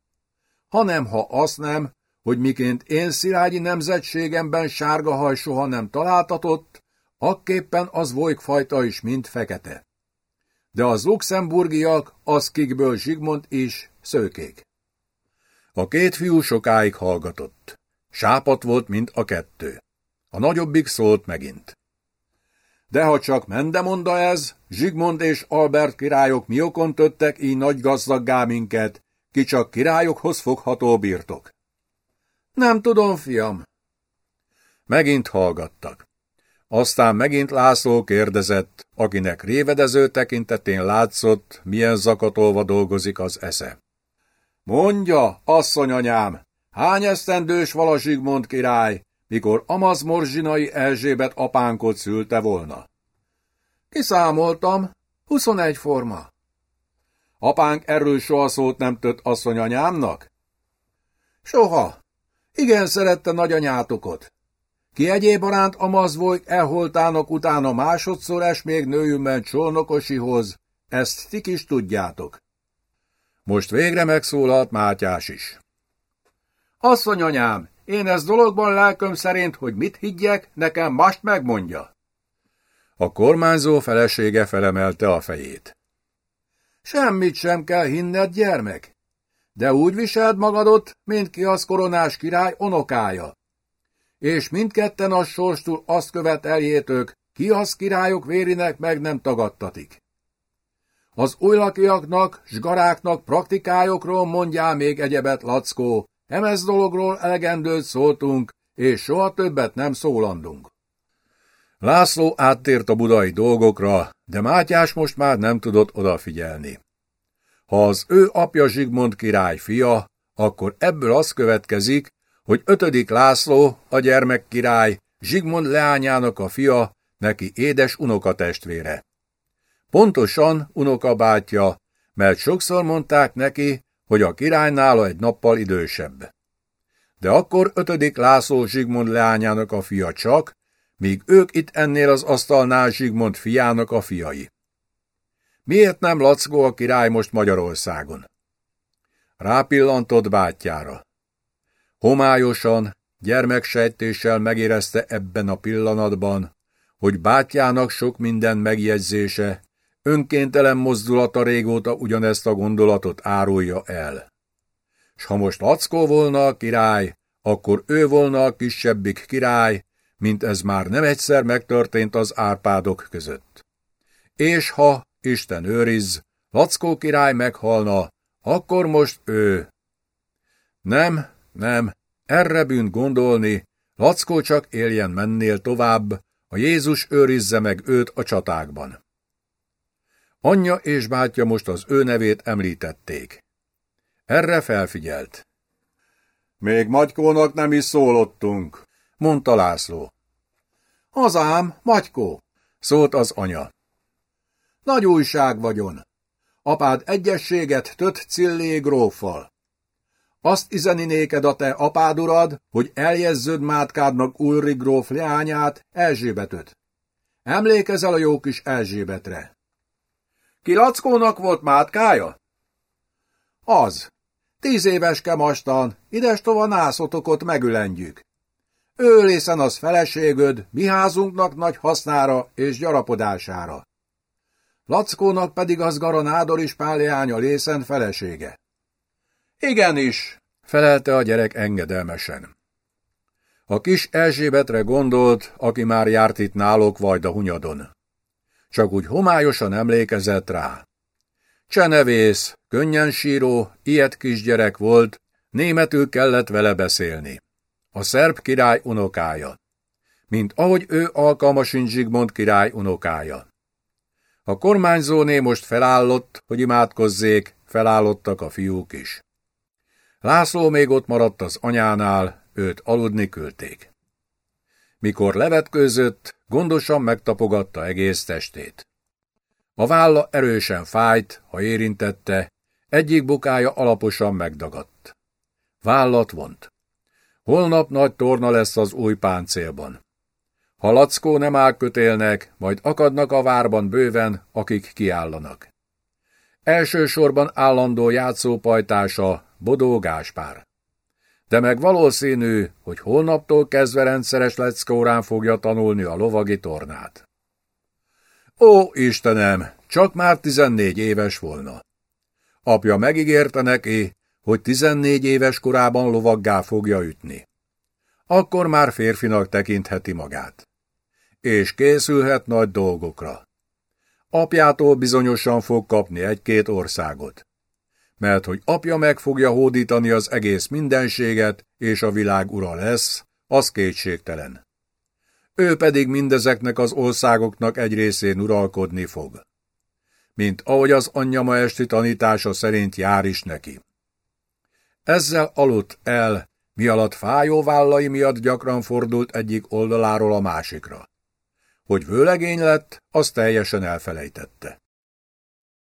Hanem ha azt nem, hogy miként én szilágyi nemzetségemben sárga haj soha nem találtatott, akképpen az fajta is mind fekete. De az luxemburgiak, az kikből Zsigmond is, szőkék. A két fiú sokáig hallgatott. Sápat volt, mint a kettő. A nagyobbik szólt megint. De ha csak Mendemonda ez, Zsigmond és Albert királyok mi töttek így nagy gazdaggá minket, ki csak királyokhoz fogható birtok. Nem tudom, fiam. Megint hallgattak. Aztán megint László kérdezett, akinek révedező tekintetén látszott, milyen zakatolva dolgozik az esze. Mondja, asszonyanyám, hány esztendős vala Zsigmond király, mikor Amaz Morzsinai Erzsébet apánkot szülte volna? Kiszámoltam, huszonegy forma. Apánk erről soha szót nem tött asszonyanyámnak? Soha. Igen szerette nagyanyátokot. Ki egyéb aránt volt elholtának utána másodszor es még nőjümben csolnokosihoz, ezt tik is tudjátok. Most végre megszólalt Mátyás is. Asszony anyám, én ez dologban lelköm szerint, hogy mit higgyek, nekem mást megmondja. A kormányzó felesége felemelte a fejét. Semmit sem kell hinned, gyermek. De úgy viseld magadot, mint ki az koronás király onokája. És mindketten a sorstól azt követeljétök, ki az királyok vérinek meg nem tagadtatik. Az újlakiaknak, zgaráknak praktikájokról mondjál még egyebet, Lackó, emez dologról elegendőt szóltunk, és soha többet nem szólandunk. László áttért a budai dolgokra, de Mátyás most már nem tudott odafigyelni. Ha az ő apja Zsigmond király fia, akkor ebből az következik, hogy ötödik László, a gyermek király, Zsigmond leányának a fia, neki édes unokatestvére. Pontosan unokabátja, mert sokszor mondták neki, hogy a király nála egy nappal idősebb. De akkor ötödik László Zsigmond leányának a fia csak, míg ők itt ennél az asztalnál Zsigmond fiának a fiai. Miért nem Lackó a király most Magyarországon? Rápillantott bátyjára. Homályosan, gyermeksejtéssel megérezte ebben a pillanatban, hogy bátyjának sok minden megjegyzése, önkéntelen mozdulata régóta ugyanezt a gondolatot árulja el. S ha most Lackó volna a király, akkor ő volna a kisebbik király, mint ez már nem egyszer megtörtént az árpádok között. És ha, Isten őriz, Lackó király meghalna, akkor most ő. Nem, nem, erre bűn gondolni, Lackó csak éljen mennél tovább, a Jézus őrizze meg őt a csatákban. Anyja és bátyja most az ő nevét említették. Erre felfigyelt. Még Magykónak nem is szólottunk, mondta László. Hazám, Magykó, szólt az anya. Nagy újság vagyon. Apád egyességet tött cillé gróffal. Azt izeni néked a te apád urad, hogy eljezzöd mátkádnak Ulri gróf leányát, Erzsébetöt. Emlékezel a jó kis Erzsébetre. Ki volt mátkája? Az. Tíz éves kemastan, idestova nászotokot megülendjük. Ő lészen az feleségöd, mi házunknak nagy hasznára és gyarapodására. Lackónak pedig az Garanádor is páljánya lészen felesége. Igenis, felelte a gyerek engedelmesen. A kis Erzsébetre gondolt, aki már járt itt náluk vagy a hunyadon. Csak úgy homályosan emlékezett rá. Csenevész, könnyen síró, ilyet kisgyerek volt, németül kellett vele beszélni a szerb király unokája, mint ahogy ő alkalmasin Zsigmond király unokája. A kormányzóné most felállott, hogy imádkozzék, felállottak a fiúk is. László még ott maradt az anyánál, őt aludni küldték. Mikor levetkőzött, gondosan megtapogatta egész testét. A válla erősen fájt, ha érintette, egyik bukája alaposan megdagadt. Vállat vont. Holnap nagy torna lesz az új páncélban. Ha lackó nem áll kötélnek, majd akadnak a várban bőven, akik kiállanak. Elsősorban állandó játszópajtása Bodó Gáspár. De meg valószínű, hogy holnaptól kezdve rendszeres leckórán fogja tanulni a lovagi tornát. Ó, Istenem, csak már tizennégy éves volna. Apja megígérte neki, hogy tizennégy éves korában lovaggá fogja ütni. Akkor már férfinak tekintheti magát. És készülhet nagy dolgokra. Apjától bizonyosan fog kapni egy-két országot. Mert hogy apja meg fogja hódítani az egész mindenséget, és a világ ura lesz, az kétségtelen. Ő pedig mindezeknek az országoknak egy részén uralkodni fog. Mint ahogy az anyja ma esti tanítása szerint jár is neki. Ezzel aludt el, mi alatt fájó vállai miatt gyakran fordult egyik oldaláról a másikra. Hogy vőlegény lett, azt teljesen elfelejtette.